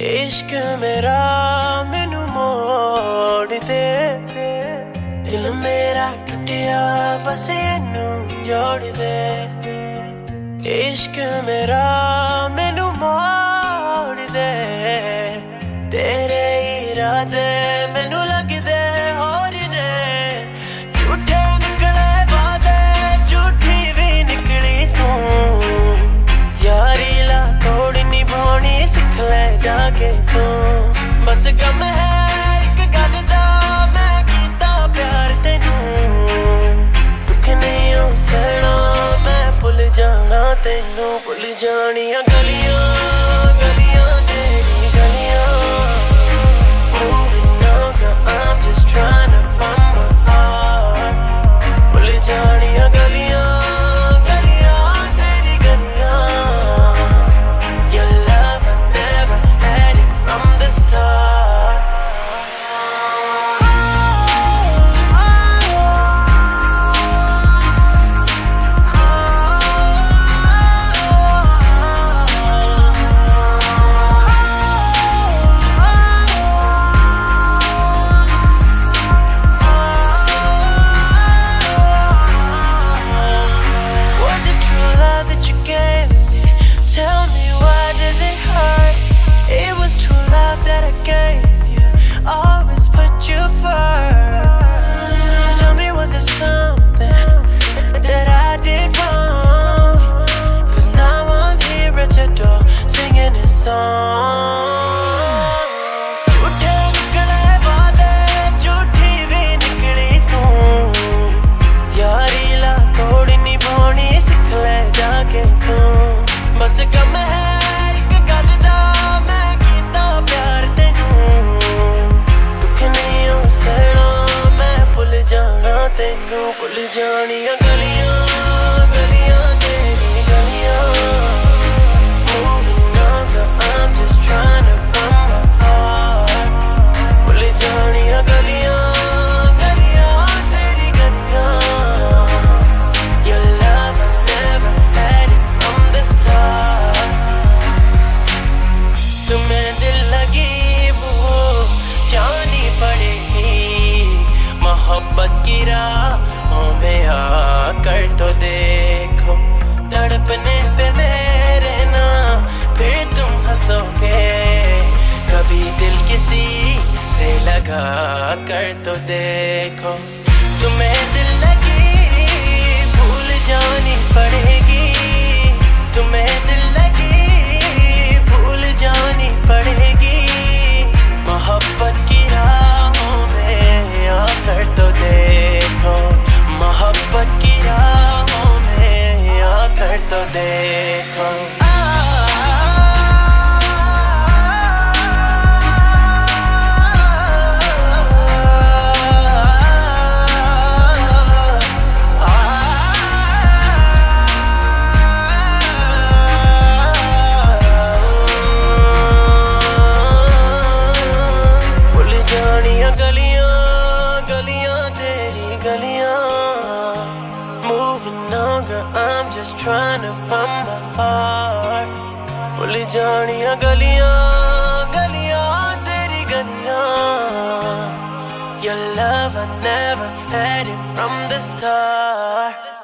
ਇਸ਼ਕ ਮੇਰਾ ਮੈਨੂੰ ਮੋੜ ਦੇ। ਦਿਲ ਮੇਰਾ ਟੁੱਟਿਆ ਬਸ ਇਹਨੂੰ ਜੋੜ ਦੇ। ਇਸ਼ਕ ਮੇਰਾ ਗਮ ਹੈ ਇੱਕ ਗੱਲ ਦਾ, ਮੈਂ ਕੀਤਾ ਪਿਆਰ ਤੈਨੂੰ। ਦੁੱਖ ਨਹੀਂ ਉਹ ਸਹਿਣਾ ਮੈਂ ਭੁੱਲ ਜਾਣਾ ਤੈਨੂੰ, ਭੁੱਲ ਜਾਣੀਆਂ ਗਲੀਆਂ song ਝੂਠੇ ਨਿਕਲੇ ਵਾਦੇ, ਝੂਠੀ ਵੀ ਨਿਕਲੀ ਤੂੰ। ਯਾਰੀ ਲਾ ਤੋੜੀ ਨਿਭਾਉਣੀ, ਸਿੱਖ ਲੈ ਜਾ ਤੂੰ। ਬਸ ਹੈ ਮੈਂ ਕੀਤਾ ਪਿਆਰ ਤੈਨੂੰ। ਦੁੱਖ ਨਹੀਂ ਉਹ ਸਹਿਣਾ ਮੈਂ ਭੁੱਲ ਜਾਣਾ ਤੈਨੂੰ, ਭੁੱਲ ਜਾਣੀ लगा कर तो देखो तुम्हें ਪਾਰ ਭੁੱਲ ਜਾਣੀਆਂ ਗਲੀਆਂ ਗਲੀਆਂ ਤੇਰੀ ਗਲੀਆਂ। Your love I never had it from the start